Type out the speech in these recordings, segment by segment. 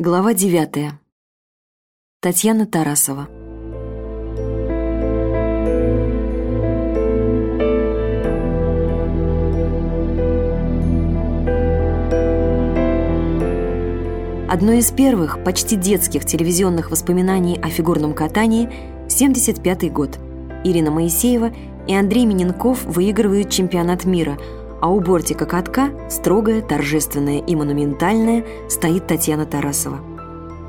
Глава 9. Татьяна Тарасова. Одно из первых, почти детских телевизионных воспоминаний о фигурном катании – 75 год. Ирина Моисеева и Андрей Миненков выигрывают чемпионат мира, а у бортика катка, строгая, торжественная и монументальная, стоит Татьяна Тарасова.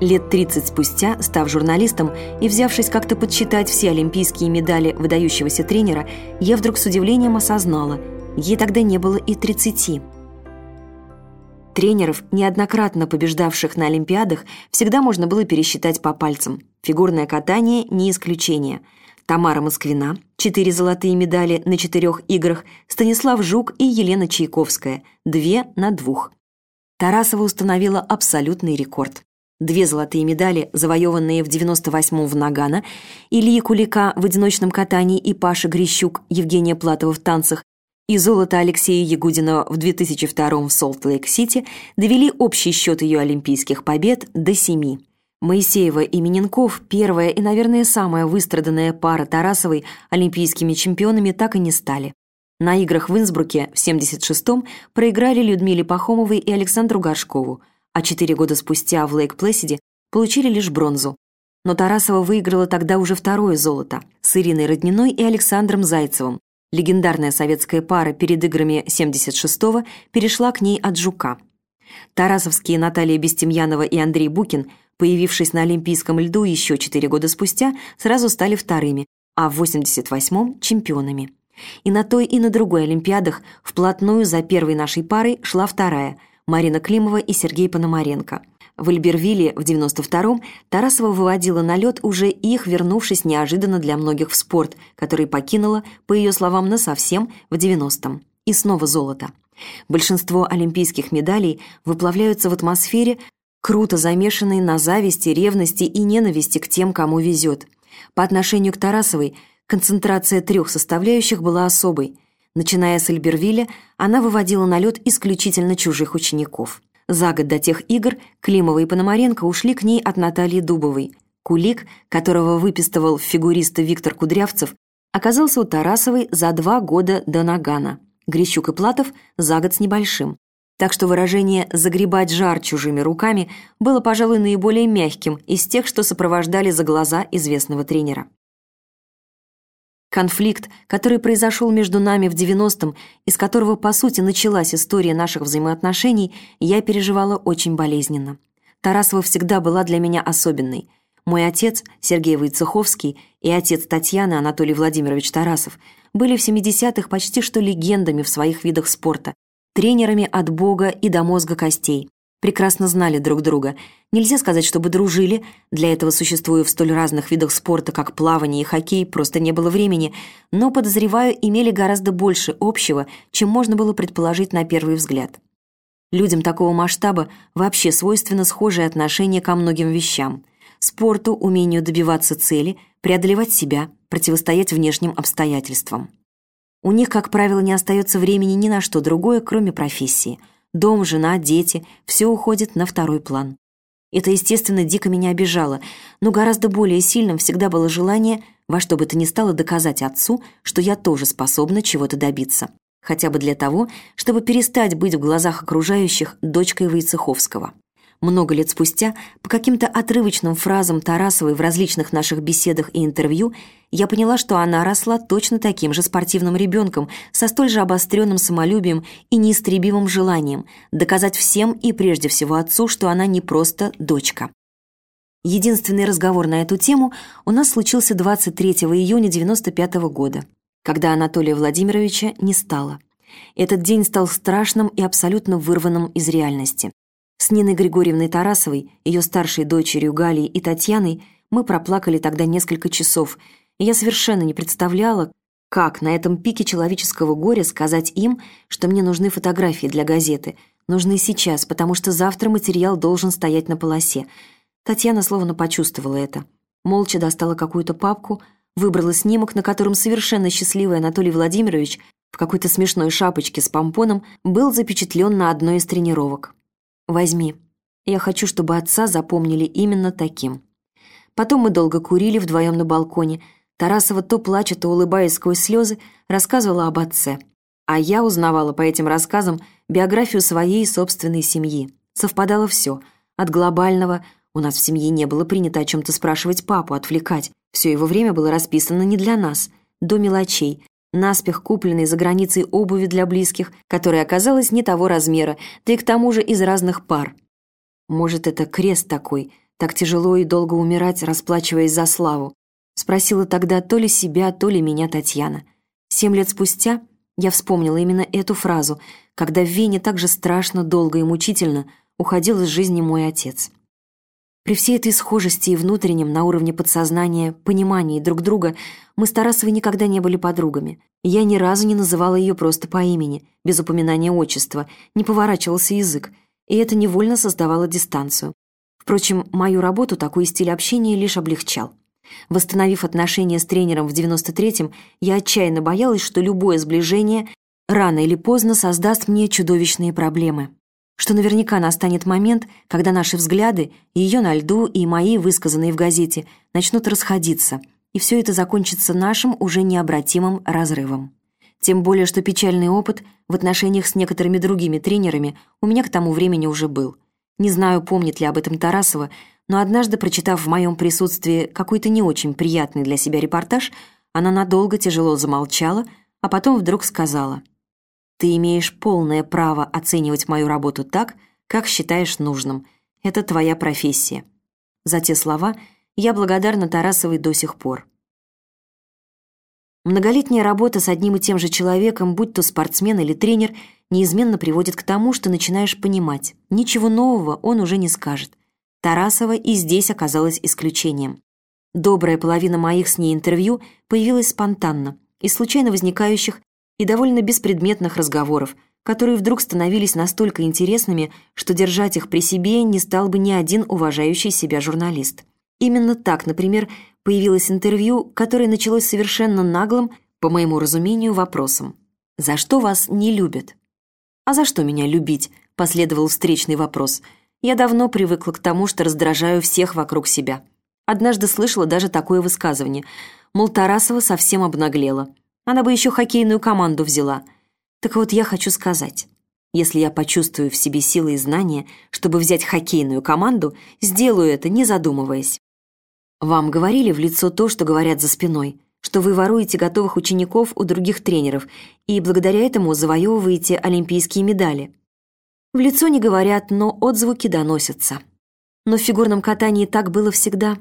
Лет 30 спустя, став журналистом и взявшись как-то подсчитать все олимпийские медали выдающегося тренера, я вдруг с удивлением осознала – ей тогда не было и 30. Тренеров, неоднократно побеждавших на Олимпиадах, всегда можно было пересчитать по пальцам. Фигурное катание – не исключение. Тамара Москвина – четыре золотые медали на четырех играх, Станислав Жук и Елена Чайковская – две на двух. Тарасова установила абсолютный рекорд. Две золотые медали, завоеванные в 98-м в Нагано, Ильи Кулика в одиночном катании и Паша Грищук, Евгения Платова в танцах, и золото Алексея Ягудина в 2002 в Солт-Лейк-Сити довели общий счет ее олимпийских побед до семи. Моисеева и Миненков, первая и, наверное, самая выстраданная пара Тарасовой, олимпийскими чемпионами так и не стали. На играх в Инсбруке в 76-м проиграли Людмиле Пахомовой и Александру Горшкову, а четыре года спустя в Лейк-Плэсиде получили лишь бронзу. Но Тарасова выиграла тогда уже второе золото с Ириной Родниной и Александром Зайцевым, Легендарная советская пара перед играми 76-го перешла к ней от «Жука». Тарасовские Наталья Бестемьянова и Андрей Букин, появившись на Олимпийском льду еще четыре года спустя, сразу стали вторыми, а в 88-м – чемпионами. И на той, и на другой Олимпиадах вплотную за первой нашей парой шла вторая – Марина Климова и Сергей Пономаренко – в Альбервилле в 92-м Тарасова выводила на лед уже их, вернувшись неожиданно для многих в спорт, который покинула, по ее словам, насовсем в 90-м. И снова золото. Большинство олимпийских медалей выплавляются в атмосфере, круто замешанной на зависти, ревности и ненависти к тем, кому везет. По отношению к Тарасовой концентрация трех составляющих была особой. Начиная с Альбервилля, она выводила на лед исключительно чужих учеников. За год до тех игр Климова и Пономаренко ушли к ней от Натальи Дубовой. Кулик, которого выпистывал фигурист Виктор Кудрявцев, оказался у Тарасовой за два года до Нагана. Грищук и Платов за год с небольшим. Так что выражение «загребать жар чужими руками» было, пожалуй, наиболее мягким из тех, что сопровождали за глаза известного тренера. Конфликт, который произошел между нами в 90-м, из которого, по сути, началась история наших взаимоотношений, я переживала очень болезненно. Тарасова всегда была для меня особенной. Мой отец, Сергей Войцеховский, и отец Татьяны, Анатолий Владимирович Тарасов, были в 70-х почти что легендами в своих видах спорта, тренерами от бога и до мозга костей прекрасно знали друг друга. Нельзя сказать, чтобы дружили, для этого существуя в столь разных видах спорта, как плавание и хоккей, просто не было времени, но, подозреваю, имели гораздо больше общего, чем можно было предположить на первый взгляд. Людям такого масштаба вообще свойственно схожее отношение ко многим вещам. Спорту, умению добиваться цели, преодолевать себя, противостоять внешним обстоятельствам. У них, как правило, не остается времени ни на что другое, кроме профессии – Дом, жена, дети – все уходит на второй план. Это, естественно, дико меня обижало, но гораздо более сильным всегда было желание во что бы то ни стало доказать отцу, что я тоже способна чего-то добиться. Хотя бы для того, чтобы перестать быть в глазах окружающих дочкой Войцеховского. Много лет спустя, по каким-то отрывочным фразам Тарасовой в различных наших беседах и интервью, я поняла, что она росла точно таким же спортивным ребенком, со столь же обостренным самолюбием и неистребимым желанием доказать всем и прежде всего отцу, что она не просто дочка. Единственный разговор на эту тему у нас случился 23 июня 95 года, когда Анатолия Владимировича не стало. Этот день стал страшным и абсолютно вырванным из реальности. С Ниной Григорьевной Тарасовой, ее старшей дочерью Галей и Татьяной мы проплакали тогда несколько часов, и я совершенно не представляла, как на этом пике человеческого горя сказать им, что мне нужны фотографии для газеты, нужны сейчас, потому что завтра материал должен стоять на полосе. Татьяна словно почувствовала это. Молча достала какую-то папку, выбрала снимок, на котором совершенно счастливый Анатолий Владимирович в какой-то смешной шапочке с помпоном был запечатлен на одной из тренировок. «Возьми». Я хочу, чтобы отца запомнили именно таким. Потом мы долго курили вдвоем на балконе. Тарасова то плача, то улыбаясь сквозь слезы, рассказывала об отце. А я узнавала по этим рассказам биографию своей собственной семьи. Совпадало все. От глобального у нас в семье не было принято о чем-то спрашивать папу, отвлекать. Все его время было расписано не для нас. До мелочей. Наспех купленной за границей обуви для близких, которая оказалась не того размера, да и к тому же из разных пар. Может, это крест такой, так тяжело и долго умирать, расплачиваясь за славу? Спросила тогда то ли себя, то ли меня Татьяна. Семь лет спустя я вспомнила именно эту фразу, когда в Вене так же страшно, долго и мучительно уходил из жизни мой отец. При всей этой схожести и внутреннем, на уровне подсознания, понимании друг друга, мы с Тарасовой никогда не были подругами. Я ни разу не называла ее просто по имени, без упоминания отчества, не поворачивался язык, и это невольно создавало дистанцию. Впрочем, мою работу такой стиль общения лишь облегчал. Восстановив отношения с тренером в 93-м, я отчаянно боялась, что любое сближение рано или поздно создаст мне чудовищные проблемы что наверняка настанет момент, когда наши взгляды, ее на льду и мои, высказанные в газете, начнут расходиться, и все это закончится нашим уже необратимым разрывом. Тем более, что печальный опыт в отношениях с некоторыми другими тренерами у меня к тому времени уже был. Не знаю, помнит ли об этом Тарасова, но однажды, прочитав в моем присутствии какой-то не очень приятный для себя репортаж, она надолго тяжело замолчала, а потом вдруг сказала — ты имеешь полное право оценивать мою работу так, как считаешь нужным. Это твоя профессия. За те слова я благодарна Тарасовой до сих пор. Многолетняя работа с одним и тем же человеком, будь то спортсмен или тренер, неизменно приводит к тому, что начинаешь понимать, ничего нового он уже не скажет. Тарасова и здесь оказалась исключением. Добрая половина моих с ней интервью появилась спонтанно, из случайно возникающих и довольно беспредметных разговоров, которые вдруг становились настолько интересными, что держать их при себе не стал бы ни один уважающий себя журналист. Именно так, например, появилось интервью, которое началось совершенно наглым, по моему разумению, вопросом. «За что вас не любят?» «А за что меня любить?» – последовал встречный вопрос. «Я давно привыкла к тому, что раздражаю всех вокруг себя». Однажды слышала даже такое высказывание, мол, Тарасова совсем обнаглела. Она бы еще хоккейную команду взяла. Так вот, я хочу сказать, если я почувствую в себе силы и знания, чтобы взять хоккейную команду, сделаю это, не задумываясь. Вам говорили в лицо то, что говорят за спиной, что вы воруете готовых учеников у других тренеров и благодаря этому завоевываете олимпийские медали. В лицо не говорят, но отзвуки доносятся. Но в фигурном катании так было всегда.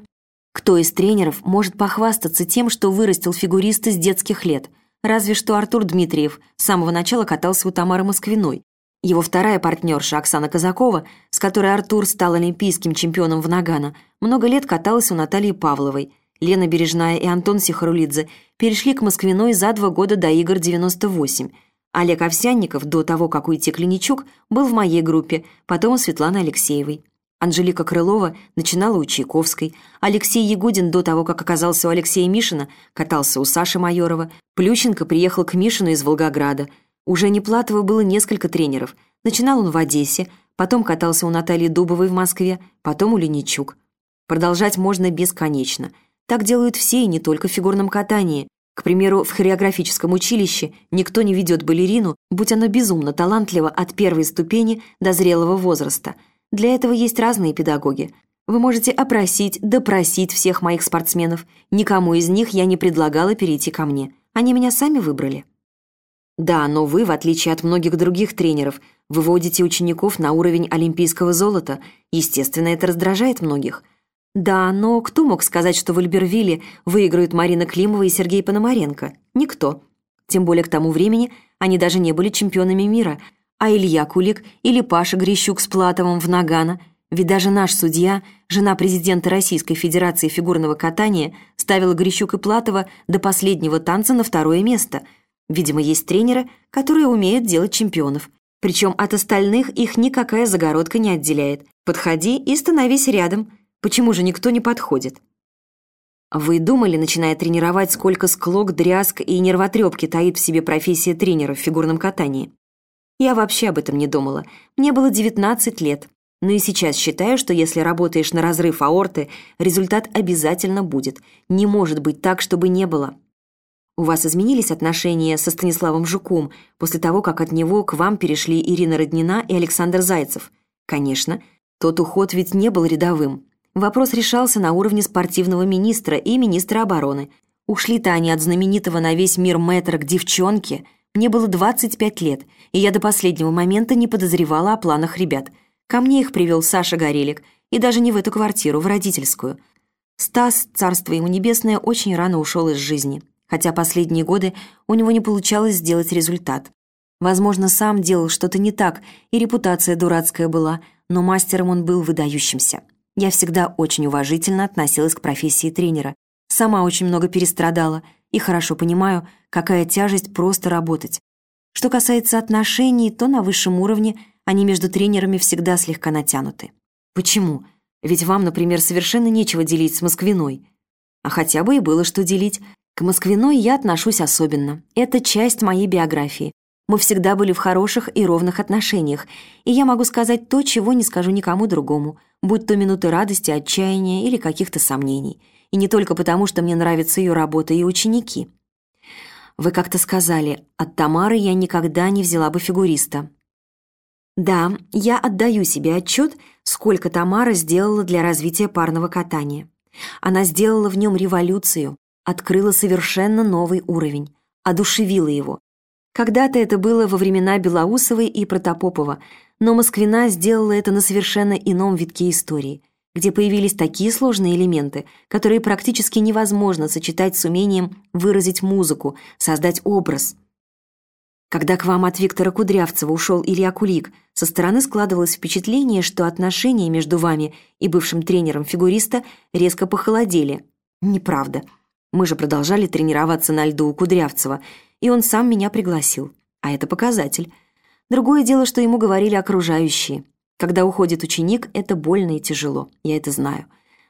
Кто из тренеров может похвастаться тем, что вырастил фигуриста с детских лет? Разве что Артур Дмитриев с самого начала катался у Тамары Москвиной. Его вторая партнерша Оксана Казакова, с которой Артур стал олимпийским чемпионом в Нагано, много лет каталась у Натальи Павловой. Лена Бережная и Антон Сихарулидзе перешли к Москвиной за два года до игр 98. Олег Овсянников, до того, как уйти Клиничук, был в моей группе, потом у Светланы Алексеевой. Анжелика Крылова начинала у Чайковской, Алексей Ягудин до того, как оказался у Алексея Мишина, катался у Саши Майорова, Плющенко приехал к Мишину из Волгограда. Уже не Платова было несколько тренеров. Начинал он в Одессе, потом катался у Натальи Дубовой в Москве, потом у Леничук. Продолжать можно бесконечно. Так делают все и не только в фигурном катании. К примеру, в хореографическом училище никто не ведет балерину, будь она безумно талантлива от первой ступени до зрелого возраста – для этого есть разные педагоги. Вы можете опросить, допросить всех моих спортсменов. Никому из них я не предлагала перейти ко мне. Они меня сами выбрали. Да, но вы, в отличие от многих других тренеров, выводите учеников на уровень олимпийского золота. Естественно, это раздражает многих. Да, но кто мог сказать, что в Альбервилле выиграют Марина Климова и Сергей Пономаренко? Никто. Тем более к тому времени они даже не были чемпионами мира – а Илья Кулик или Паша Грищук с Платовым в Нагано, ведь даже наш судья, жена президента Российской Федерации фигурного катания, ставила Грищук и Платова до последнего танца на второе место. Видимо, есть тренеры, которые умеют делать чемпионов. Причем от остальных их никакая загородка не отделяет. Подходи и становись рядом. Почему же никто не подходит? Вы думали, начиная тренировать, сколько склок, дрязг и нервотрепки таит в себе профессия тренера в фигурном катании? Я вообще об этом не думала. Мне было 19 лет. Но и сейчас считаю, что если работаешь на разрыв аорты, результат обязательно будет. Не может быть так, чтобы не было. У вас изменились отношения со Станиславом Жуком после того, как от него к вам перешли Ирина Роднина и Александр Зайцев? Конечно, тот уход ведь не был рядовым. Вопрос решался на уровне спортивного министра и министра обороны. Ушли-то они от знаменитого на весь мир мэтра к девчонке. Мне было 25 лет, и я до последнего момента не подозревала о планах ребят. Ко мне их привел Саша Горелик, и даже не в эту квартиру, в родительскую. Стас, царство ему небесное, очень рано ушел из жизни хотя последние годы у него не получалось сделать результат. Возможно, сам делал что-то не так, и репутация дурацкая была, но мастером он был выдающимся. Я всегда очень уважительно относилась к профессии тренера. Сама очень много перестрадала и хорошо понимаю, какая тяжесть просто работать. Что касается отношений, то на высшем уровне они между тренерами всегда слегка натянуты. Почему? Ведь вам, например, совершенно нечего делить с Москвиной. А хотя бы и было что делить, к Москвиной я отношусь особенно. Это часть моей биографии. Мы всегда были в хороших и ровных отношениях, и я могу сказать то, чего не скажу никому другому, будь то минуты радости, отчаяния или каких-то сомнений. И не только потому, что мне нравится ее работа и ученики. Вы как-то сказали, от Тамары я никогда не взяла бы фигуриста. Да, я отдаю себе отчет, сколько Тамара сделала для развития парного катания. Она сделала в нем революцию, открыла совершенно новый уровень, одушевила его. Когда-то это было во времена Белоусовой и Протопопова, но Москвина сделала это на совершенно ином витке истории, где появились такие сложные элементы, которые практически невозможно сочетать с умением выразить музыку, создать образ. Когда к вам от Виктора Кудрявцева ушел Илья Кулик, со стороны складывалось впечатление, что отношения между вами и бывшим тренером фигуриста резко похолодели. Неправда. Мы же продолжали тренироваться на льду у Кудрявцева, и он сам меня пригласил. А это показатель. Другое дело, что ему говорили окружающие. Когда уходит ученик, это больно и тяжело, я это знаю.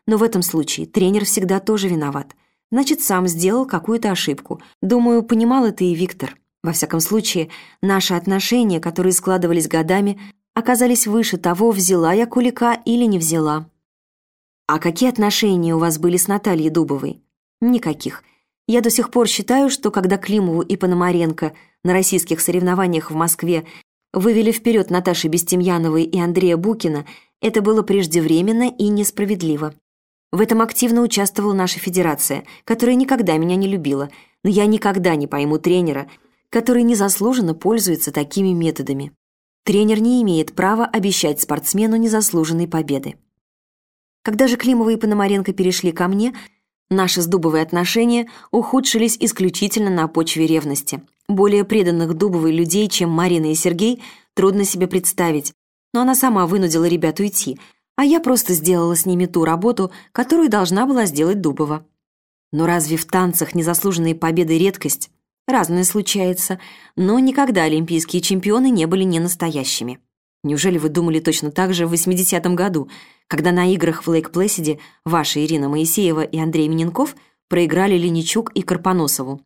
Но в этом случае тренер всегда тоже виноват. Значит, сам сделал какую-то ошибку. Думаю, понимал это и Виктор. Во всяком случае, наши отношения, которые складывались годами, оказались выше того, взяла я Кулика или не взяла. А какие отношения у вас были с Натальей Дубовой? Никаких. Я до сих пор считаю, что когда Климову и Пономаренко на российских соревнованиях в Москве вывели вперед Наташи Бестемьяновой и Андрея Букина, это было преждевременно и несправедливо. В этом активно участвовала наша федерация, которая никогда меня не любила, но я никогда не пойму тренера, который незаслуженно пользуется такими методами. Тренер не имеет права обещать спортсмену незаслуженной победы. Когда же Климова и Пономаренко перешли ко мне – Наши с Дубовой отношения ухудшились исключительно на почве ревности. Более преданных Дубовой людей, чем Марина и Сергей, трудно себе представить. Но она сама вынудила ребят уйти, а я просто сделала с ними ту работу, которую должна была сделать Дубова. Но разве в танцах незаслуженные победы редкость? Разное случается, но никогда олимпийские чемпионы не были не настоящими. Неужели вы думали точно так же в 80-м году, когда на играх в Лейк-Плэсиде ваша Ирина Моисеева и Андрей Миненков проиграли Леничук и Карпоносову?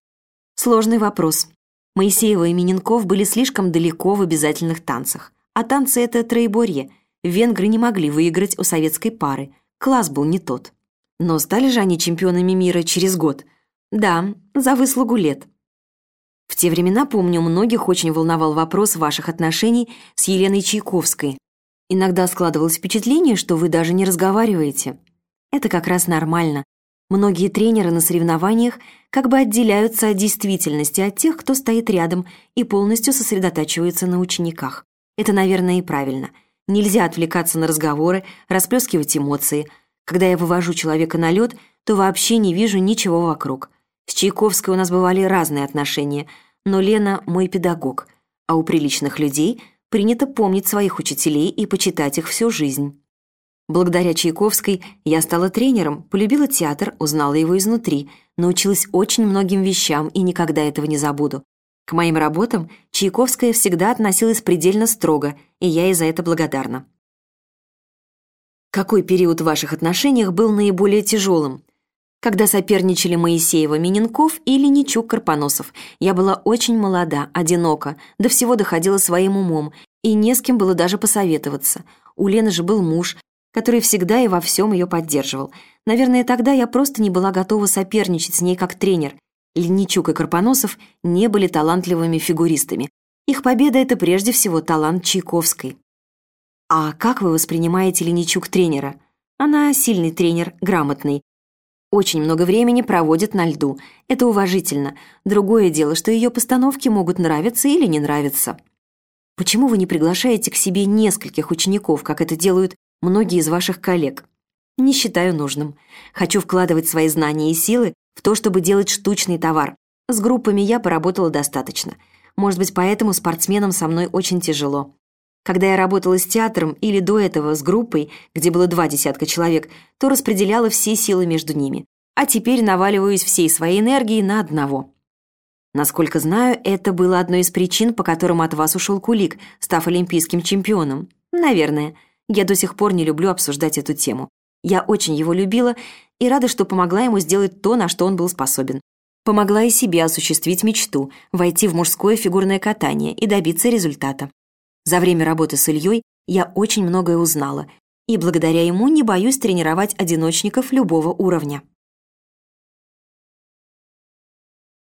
Сложный вопрос. Моисеева и Миненков были слишком далеко в обязательных танцах. А танцы — это троеборье. Венгры не могли выиграть у советской пары. Класс был не тот. Но стали же они чемпионами мира через год. Да, за выслугу лет. В те времена, помню, многих очень волновал вопрос ваших отношений с Еленой Чайковской. Иногда складывалось впечатление, что вы даже не разговариваете. Это как раз нормально. Многие тренеры на соревнованиях как бы отделяются от действительности, от тех, кто стоит рядом и полностью сосредотачивается на учениках. Это, наверное, и правильно. Нельзя отвлекаться на разговоры, расплескивать эмоции. Когда я вывожу человека на лед, то вообще не вижу ничего вокруг. С Чайковской у нас бывали разные отношения, но Лена – мой педагог, а у приличных людей принято помнить своих учителей и почитать их всю жизнь. Благодаря Чайковской я стала тренером, полюбила театр, узнала его изнутри, научилась очень многим вещам и никогда этого не забуду. К моим работам Чайковская всегда относилась предельно строго, и я ей за это благодарна. Какой период в ваших отношениях был наиболее тяжелым? Когда соперничали Моисеева Миненков и Леничук Карпоносов. Я была очень молода, одинока, до всего доходила своим умом, и не с кем было даже посоветоваться. У Лены же был муж, который всегда и во всем ее поддерживал. Наверное, тогда я просто не была готова соперничать с ней как тренер. Леничук и Карпоносов не были талантливыми фигуристами. Их победа — это прежде всего талант Чайковской. А как вы воспринимаете Леничук тренера? Она сильный тренер, грамотный. Очень много времени проводит на льду. Это уважительно. Другое дело, что ее постановки могут нравиться или не нравиться. Почему вы не приглашаете к себе нескольких учеников, как это делают многие из ваших коллег? Не считаю нужным. Хочу вкладывать свои знания и силы в то, чтобы делать штучный товар. С группами я поработала достаточно. Может быть, поэтому спортсменам со мной очень тяжело. Когда я работала с театром или до этого с группой, где было два десятка человек, то распределяла все силы между ними. А теперь наваливаюсь всей своей энергией на одного. Насколько знаю, это было одной из причин, по которым от вас ушел Кулик, став олимпийским чемпионом. Наверное. Я до сих пор не люблю обсуждать эту тему. Я очень его любила и рада, что помогла ему сделать то, на что он был способен. Помогла и себе осуществить мечту, войти в мужское фигурное катание и добиться результата. За время работы с Ильей я очень многое узнала, и благодаря ему не боюсь тренировать одиночников любого уровня.